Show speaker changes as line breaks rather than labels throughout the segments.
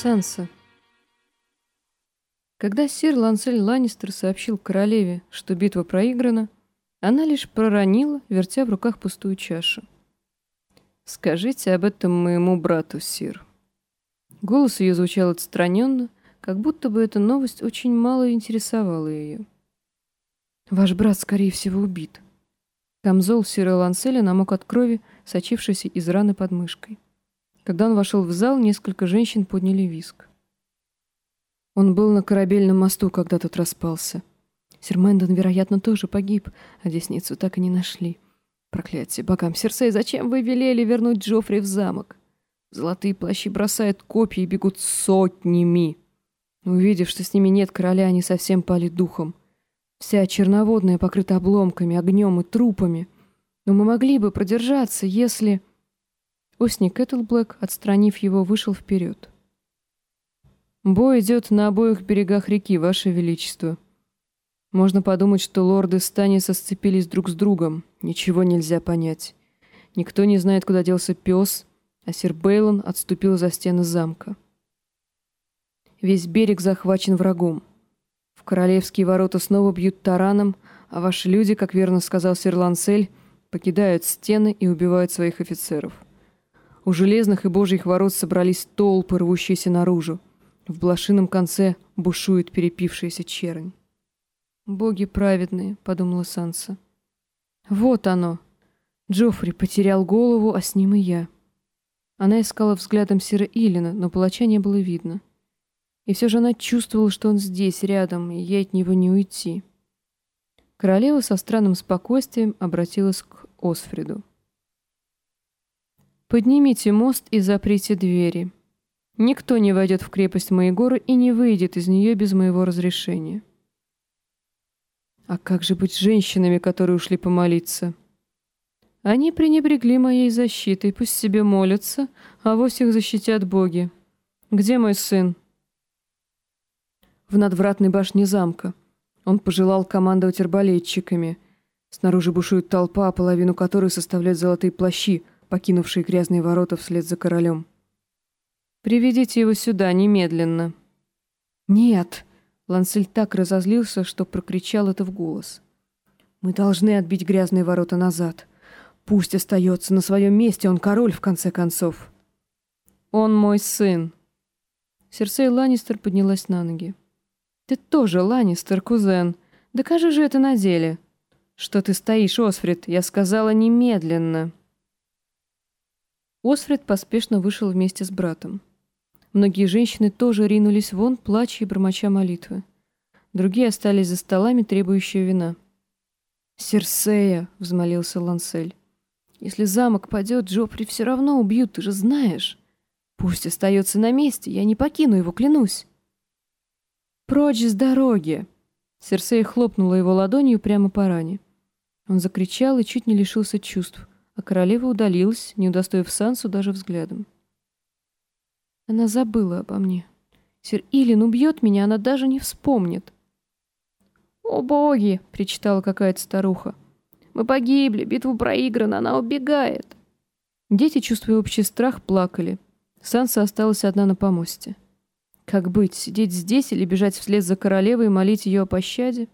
Санса. Когда сир Лансель Ланнистер сообщил королеве, что битва проиграна, она лишь проронила, вертя в руках пустую чашу. «Скажите об этом моему брату, сир». Голос ее звучал отстраненно, как будто бы эта новость очень мало интересовала ее. «Ваш брат, скорее всего, убит». Камзол сира Ланселя намок от крови, сочившейся из раны под мышкой. Когда он вошел в зал, несколько женщин подняли виск. Он был на корабельном мосту, когда тот распался. Сир Мэндон, вероятно, тоже погиб, а десницу так и не нашли. Проклятие богам Серсей, зачем вы велели вернуть Джоффри в замок? Золотые плащи бросают копья и бегут сотнями. Увидев, что с ними нет короля, они совсем пали духом. Вся черноводная покрыта обломками, огнем и трупами. Но мы могли бы продержаться, если... Осник Кэтлблэк, отстранив его, вышел вперед. «Бой идет на обоих берегах реки, Ваше Величество. Можно подумать, что лорды Станиса сцепились друг с другом. Ничего нельзя понять. Никто не знает, куда делся пес, а сир Бейлон отступил за стены замка. Весь берег захвачен врагом. В королевские ворота снова бьют тараном, а ваши люди, как верно сказал сир Лансель, покидают стены и убивают своих офицеров». У железных и божьих ворот собрались толпы, рвущиеся наружу. В блошином конце бушует перепившаяся чернь. «Боги праведные», — подумала Санса. «Вот оно!» Джоффри потерял голову, а с ним и я. Она искала взглядом Сира Илина, но палача не было видно. И все же она чувствовала, что он здесь, рядом, и ей от него не уйти. Королева со странным спокойствием обратилась к Осфриду. Поднимите мост и заприте двери. Никто не войдет в крепость моей горы и не выйдет из нее без моего разрешения. А как же быть женщинами, которые ушли помолиться? Они пренебрегли моей защитой, пусть себе молятся, а вось их защитят боги. Где мой сын? В надвратной башне замка. Он пожелал командовать арбалетчиками. Снаружи бушует толпа, половину которой составляют золотые плащи — покинувший грязные ворота вслед за королем. «Приведите его сюда немедленно». «Нет!» Лансель так разозлился, что прокричал это в голос. «Мы должны отбить грязные ворота назад. Пусть остается на своем месте, он король, в конце концов». «Он мой сын». Серсей Ланнистер поднялась на ноги. «Ты тоже Ланнистер, кузен. Докажи же это на деле». «Что ты стоишь, Осфрид? Я сказала немедленно». Осфред поспешно вышел вместе с братом. Многие женщины тоже ринулись вон, плача и бормоча молитвы. Другие остались за столами, требующие вина. «Серсея!» — взмолился Лансель. «Если замок падет, Джопри все равно убьют, ты же знаешь. Пусть остается на месте, я не покину его, клянусь». «Прочь с дороги!» Серсея хлопнула его ладонью прямо по ране. Он закричал и чуть не лишился чувств а королева удалилась, не удостоив Сансу даже взглядом. Она забыла обо мне. Сир Илин убьет меня, она даже не вспомнит. «О боги!» — причитала какая-то старуха. «Мы погибли, битву проиграна, она убегает!» Дети, чувствуя общий страх, плакали. Санса осталась одна на помосте. Как быть, сидеть здесь или бежать вслед за королевой и молить ее о пощаде?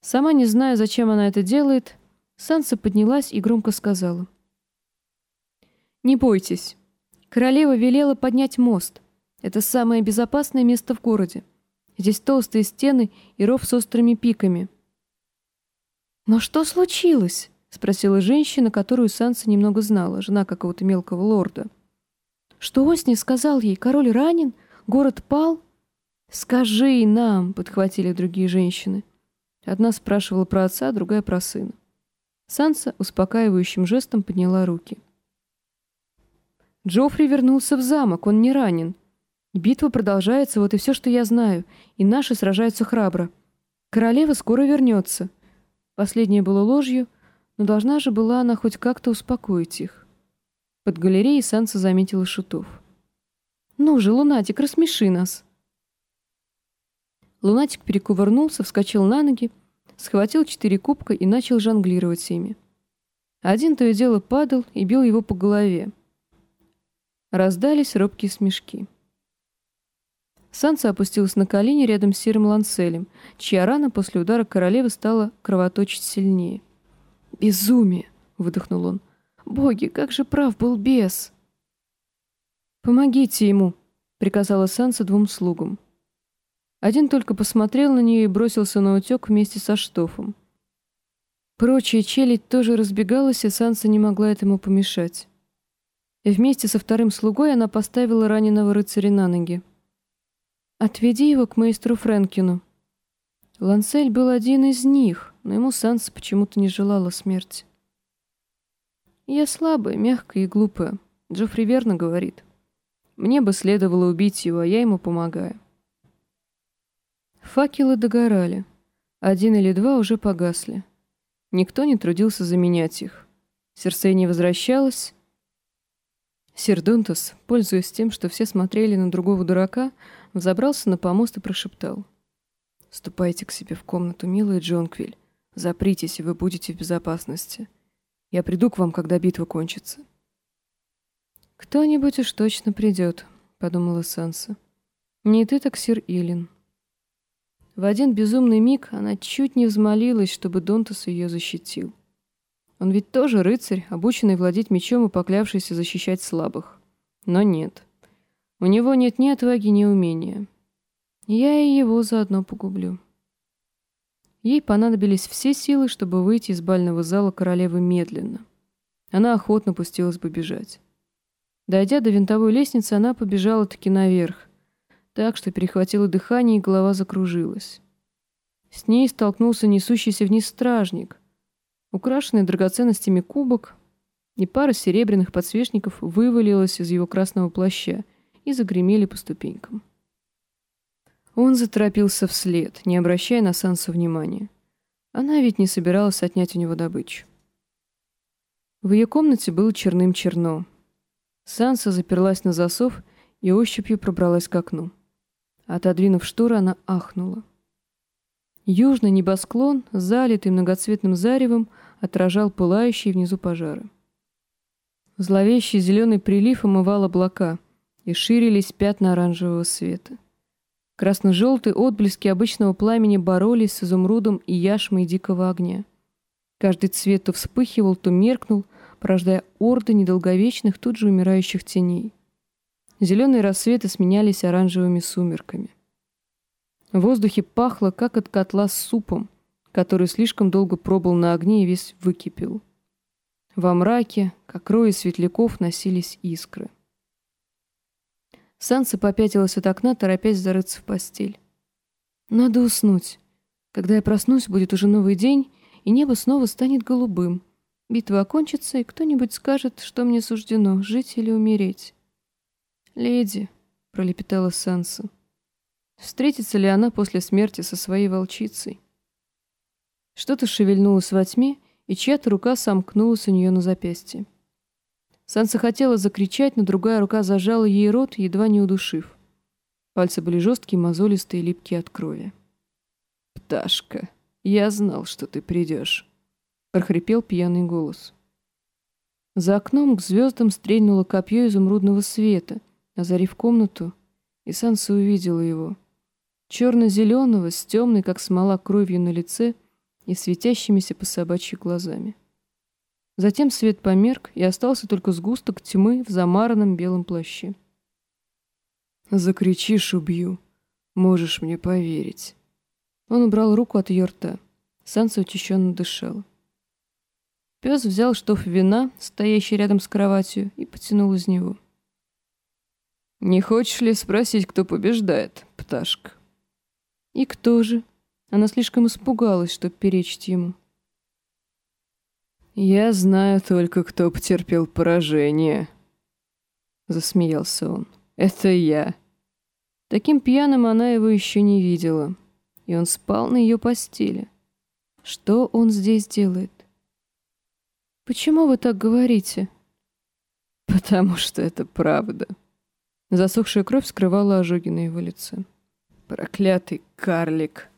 Сама не зная, зачем она это делает, Санса поднялась и громко сказала. «Не бойтесь. Королева велела поднять мост. Это самое безопасное место в городе. Здесь толстые стены и ров с острыми пиками». «Но что случилось?» — спросила женщина, которую Санса немного знала, жена какого-то мелкого лорда. «Что Осни сказал ей? Король ранен? Город пал?» «Скажи нам!» — подхватили другие женщины. Одна спрашивала про отца, другая про сына. Санса успокаивающим жестом подняла руки. Джоффри вернулся в замок, он не ранен. Битва продолжается, вот и все, что я знаю, и наши сражаются храбро. Королева скоро вернется. Последнее было ложью, но должна же была она хоть как-то успокоить их. Под галереей Санса заметила шутов. «Ну же, Лунатик, рассмеши нас!» Лунатик перекувырнулся, вскочил на ноги, схватил четыре кубка и начал жонглировать ими. Один то и дело падал и бил его по голове. Раздались робкие смешки. Санса опустилась на колени рядом с серым Ланселем, чья рана после удара королевы стала кровоточить сильнее. «Безумие!» — выдохнул он. «Боги, как же прав был бес!» «Помогите ему!» — приказала Санса двум слугам. Один только посмотрел на нее и бросился на утек вместе со штофом. Прочая челядь тоже разбегалась, и Санса не могла этому помешать. И вместе со вторым слугой она поставила раненого рыцаря на ноги. «Отведи его к майстру Фрэнкину». Лансель был один из них, но ему Санса почему-то не желала смерти. «Я слабая, мягкая и глупая», — Джоффри верно говорит. «Мне бы следовало убить его, а я ему помогаю». Факелы догорали. Один или два уже погасли. Никто не трудился заменять их. Серсей не возвращалась. Сердунтас, пользуясь тем, что все смотрели на другого дурака, взобрался на помост и прошептал. «Ступайте к себе в комнату, милая Джонквиль. Запритесь, и вы будете в безопасности. Я приду к вам, когда битва кончится». «Кто-нибудь уж точно придет», — подумала Санса. «Не ты, так сир Илин». В один безумный миг она чуть не взмолилась, чтобы Донтас ее защитил. Он ведь тоже рыцарь, обученный владеть мечом и поклявшийся защищать слабых. Но нет. У него нет ни отваги, ни умения. Я и его заодно погублю. Ей понадобились все силы, чтобы выйти из бального зала королевы медленно. Она охотно пустилась бы бежать. Дойдя до винтовой лестницы, она побежала таки наверх, так что перехватило дыхание и голова закружилась. С ней столкнулся несущийся вниз стражник. Украшенный драгоценностями кубок и пара серебряных подсвечников вывалилась из его красного плаща и загремели по ступенькам. Он заторопился вслед, не обращая на Сансу внимания. Она ведь не собиралась отнять у него добычу. В ее комнате было черным-черно. Санса заперлась на засов и ощупью пробралась к окну. Отодвинув шторы, она ахнула. Южный небосклон, залитый многоцветным заревом, отражал пылающие внизу пожары. Зловещий зеленый прилив омывал облака, и ширились пятна оранжевого света. Красно-желтые отблески обычного пламени боролись с изумрудом и яшмой дикого огня. Каждый цвет то вспыхивал, то меркнул, порождая орды недолговечных, тут же умирающих теней. Зеленые рассветы сменялись оранжевыми сумерками. В воздухе пахло, как от котла с супом, который слишком долго пробыл на огне и весь выкипел. Во мраке, как рои светляков, носились искры. Санса попятилась от окна, торопясь зарыться в постель. «Надо уснуть. Когда я проснусь, будет уже новый день, и небо снова станет голубым. Битва окончится, и кто-нибудь скажет, что мне суждено, жить или умереть». «Леди», — пролепетала Санса, — «встретится ли она после смерти со своей волчицей?» Что-то шевельнулось во тьме, и чья-то рука сомкнулась у нее на запястье. Санса хотела закричать, но другая рука зажала ей рот, едва не удушив. Пальцы были жесткие, мозолистые, липкие от крови. «Пташка, я знал, что ты придешь», — прохрипел пьяный голос. За окном к звездам стрельнуло копье изумрудного света — озарив комнату, и Санса увидела его. Черно-зеленого, с темной, как смола, кровью на лице и светящимися по собачьи глазами. Затем свет померк, и остался только сгусток тьмы в замаранном белом плаще. «Закричишь, убью. Можешь мне поверить». Он убрал руку от ее рта. Санса учащенно дышала. Пес взял штоф вина, стоящий рядом с кроватью, и потянул из него. «Не хочешь ли спросить, кто побеждает, пташка?» «И кто же?» Она слишком испугалась, чтобы перечить ему. «Я знаю только, кто потерпел поражение», — засмеялся он. «Это я». Таким пьяным она его еще не видела, и он спал на ее постели. Что он здесь делает? «Почему вы так говорите?» «Потому что это правда», Засохшая кровь скрывала ожоги на его лице. Проклятый карлик.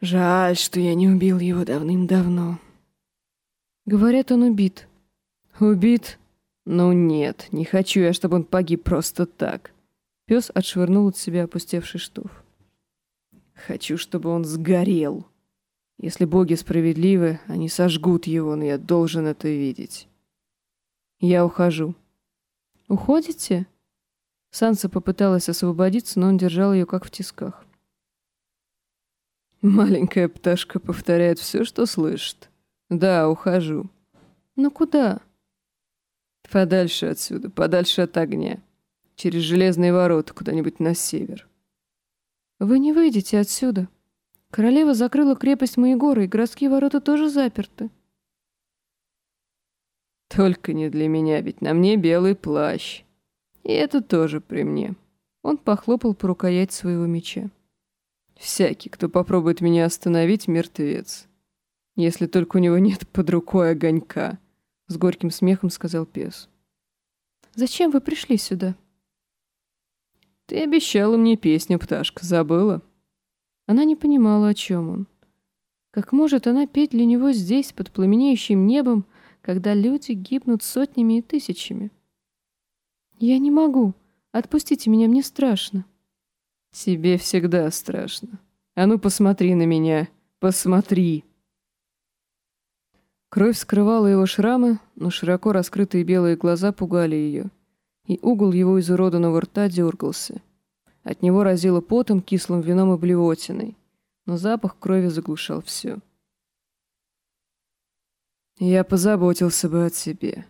Жаль, что я не убил его давным-давно. Говорят, он убит. Убит? Ну нет, не хочу я, чтобы он погиб просто так. Пес отшвырнул от себя опустевший штоф.
«Хочу, чтобы он сгорел. Если боги справедливы, они сожгут его, но я должен это видеть. Я ухожу».
«Уходите?» Санса попыталась освободиться, но он держал ее как в тисках.
Маленькая пташка повторяет все, что слышит. Да, ухожу.
Но куда?
Подальше отсюда, подальше от огня. Через железные ворота куда-нибудь на север.
Вы не выйдете отсюда. Королева закрыла крепость Моегора, и городские ворота тоже заперты.
Только не для меня, ведь на мне белый плащ. И это тоже при мне.
Он похлопал по рукоять своего меча.
Всякий, кто попробует меня остановить, мертвец. Если только у него нет под рукой огонька, — с горьким смехом сказал пес.
«Зачем вы пришли сюда?»
«Ты обещала мне песню, пташка, забыла?»
Она не понимала, о чем он. Как может она петь для него здесь, под пламенеющим небом, когда люди гибнут сотнями и тысячами? «Я не могу. Отпустите меня, мне страшно».
Тебе всегда страшно. А ну посмотри на меня, посмотри. Кровь скрывала его шрамы, но широко раскрытые белые глаза пугали ее, и угол его изуродованного рта дергался. От него разило потом, кислым вином и блевотиной, но запах крови заглушал все. Я позаботился бы о тебе.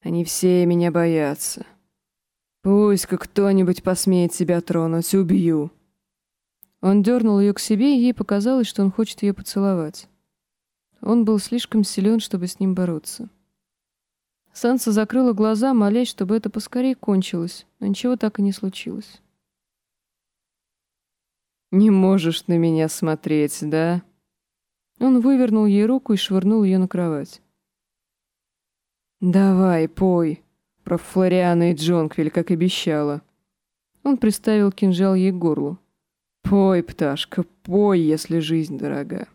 Они все меня боятся. Пусть-ка кто-нибудь посмеет себя тронуть, убью. Он дернул ее к себе, и ей показалось, что он хочет ее поцеловать. Он был слишком силен, чтобы с ним бороться. Санса закрыла глаза, молясь, чтобы это поскорее кончилось, но ничего так и не случилось. «Не можешь на меня смотреть, да?» Он вывернул ей руку и швырнул ее на кровать. «Давай, пой!» Про Флориана и Джонквиль, как обещала. Он приставил кинжал ей к горлу. «Пой, пташка, пой, если жизнь дорога».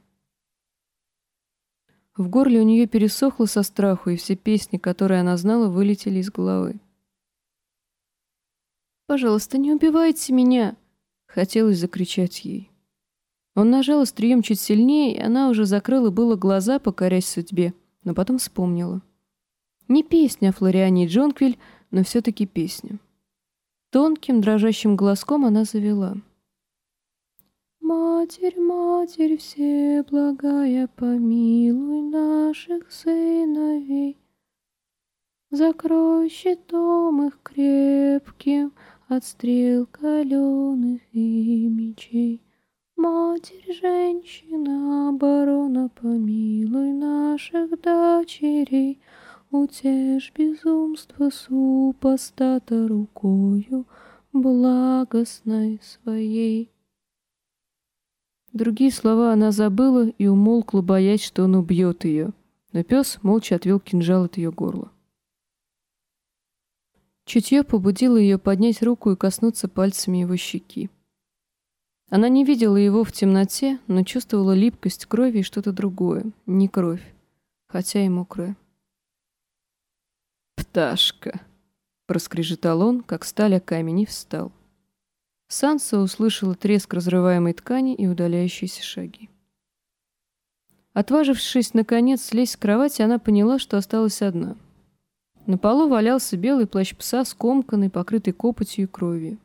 В горле у нее пересохло со страху, и все песни, которые она знала, вылетели из головы.
«Пожалуйста, не убивайте меня!» — хотелось закричать ей. Он нажал острием чуть сильнее, и она уже закрыла было глаза, покорясь судьбе, но потом вспомнила. Не песня о Флориане и Джонквиль, но все-таки песня. Тонким, дрожащим голоском она завела. «Матерь, Матерь, все благая, помилуй наших сыновей. Закрой щитом их крепким от стрел каленых и мечей. Матерь, женщина, оборона, помилуй наших дочерей. Утешь безумство супостата рукою благостной своей. Другие слова она забыла и умолкла, боясь, что он убьет ее. Но пес молча отвел кинжал от ее горла. Чутье побудило ее поднять руку и коснуться пальцами его щеки. Она не видела его в темноте, но чувствовала липкость крови и что-то другое, не кровь, хотя и мокрая. «Пташка!» — проскрежетал он, как сталь камень, и встал. Санса услышала треск разрываемой ткани и удаляющиеся шаги. Отважившись, наконец, слезть с кровати, она поняла, что осталась одна. На полу валялся белый плащ пса, скомканный, покрытый копотью и кровью.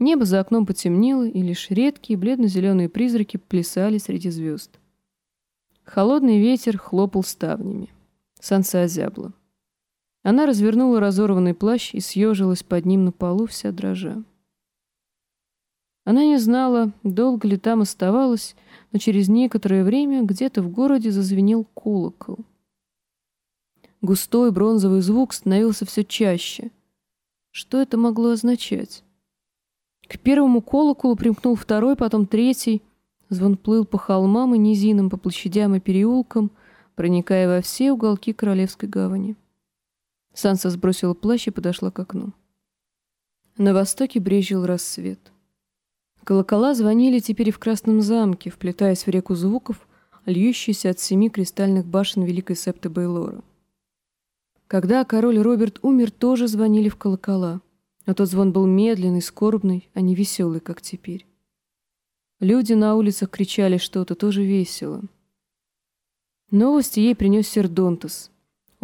Небо за окном потемнело, и лишь редкие бледно-зеленые призраки плясали среди звезд. Холодный ветер хлопал ставнями. Санса озябла. Она развернула разорванный плащ и съежилась под ним на полу, вся дрожа. Она не знала, долго ли там оставалась, но через некоторое время где-то в городе зазвенел колокол. Густой бронзовый звук становился все чаще. Что это могло означать? К первому колоколу примкнул второй, потом третий. Звон плыл по холмам и низинам, по площадям и переулкам, проникая во все уголки Королевской гавани. Санса сбросила плащ и подошла к окну. На востоке брезжил рассвет. Колокола звонили теперь и в Красном замке, вплетаясь в реку звуков, льющуюся от семи кристальных башен Великой Септы Бейлора. Когда король Роберт умер, тоже звонили в колокола. Но тот звон был медленный, скорбный, а не веселый, как теперь. Люди на улицах кричали что-то, тоже весело. Новости ей принес Сердонтес.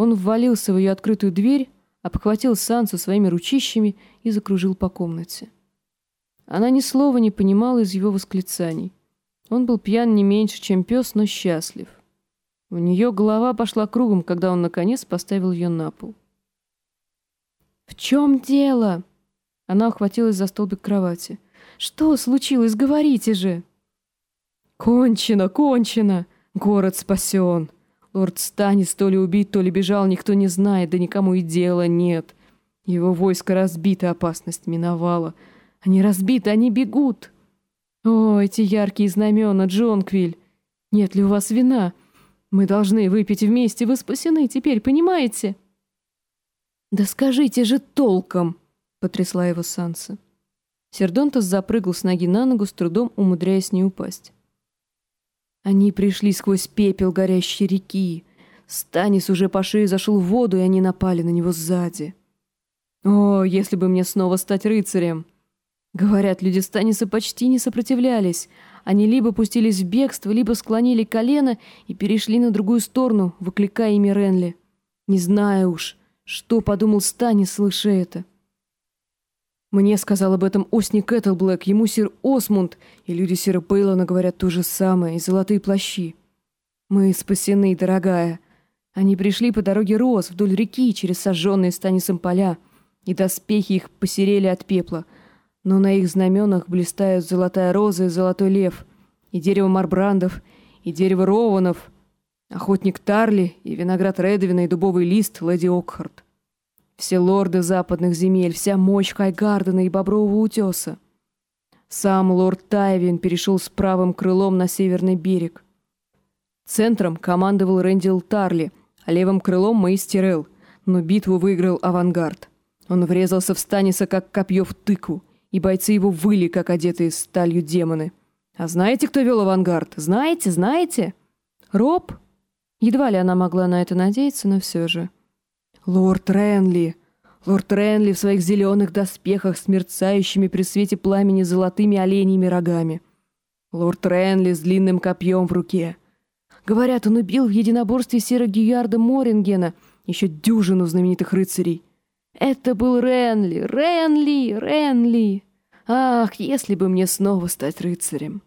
Он ввалился в ее открытую дверь, обхватил Сансу своими ручищами и закружил по комнате. Она ни слова не понимала из его восклицаний. Он был пьян не меньше, чем пес, но счастлив. У нее голова пошла кругом, когда он, наконец, поставил ее на пол. «В чем дело?» Она ухватилась за столбик кровати. «Что случилось? Говорите же!» «Кончено, кончено! Город спасен! Лорд Станис то ли убит, то ли бежал, никто не знает, да никому и дела нет. Его войско разбито, опасность миновала. Они разбиты, они бегут!» «О, эти яркие знамена, Джонквиль! Нет ли у вас вина? Мы должны выпить вместе, вы спасены теперь, понимаете?» «Да скажите же толком!» — потрясла его Санса. Сердонтос запрыгал с ноги на ногу, с трудом умудряясь не упасть. Они пришли сквозь пепел горящей реки. Станис уже по шее зашел в воду, и они напали на него сзади. О, если бы мне снова стать рыцарем! Говорят, люди Станиса почти не сопротивлялись. Они либо пустились в бегство, либо склонили колено и перешли на другую сторону, выкликая ими Ренли. Не знаю уж, что подумал Станис, слыша это. Мне сказал об этом Осник Этелблэк, ему сир Осмунд, и люди сира Пейлона говорят то же самое, и золотые плащи. Мы спасены, дорогая. Они пришли по дороге Роз вдоль реки через сожженные Станисом поля, и доспехи их посерели от пепла — но на их знаменах блистают золотая роза и золотой лев, и дерево марбрандов, и дерево рованов, охотник Тарли и виноград Редовина и дубовый лист леди Окхарт. Все лорды западных земель, вся мощь Хайгардена и Бобрового утеса. Сам лорд Тайвин перешел с правым крылом на северный берег. Центром командовал Рэндил Тарли, а левым крылом Мэйс Тирелл, но битву выиграл авангард. Он врезался в Станиса, как копье в тыкву, и бойцы его выли, как одетые сталью демоны. А знаете, кто вел авангард? Знаете, знаете? Роб? Едва ли она могла на это надеяться, но все же. Лорд Ренли. Лорд Ренли в своих зеленых доспехах с мерцающими при свете пламени золотыми оленьими рогами. Лорд Ренли с длинным копьем в руке. Говорят, он убил в единоборстве Сера Гиярда Морингена, еще дюжину знаменитых рыцарей. Это был Ренли, Ренли, Ренли. Ах, если бы мне снова стать рыцарем.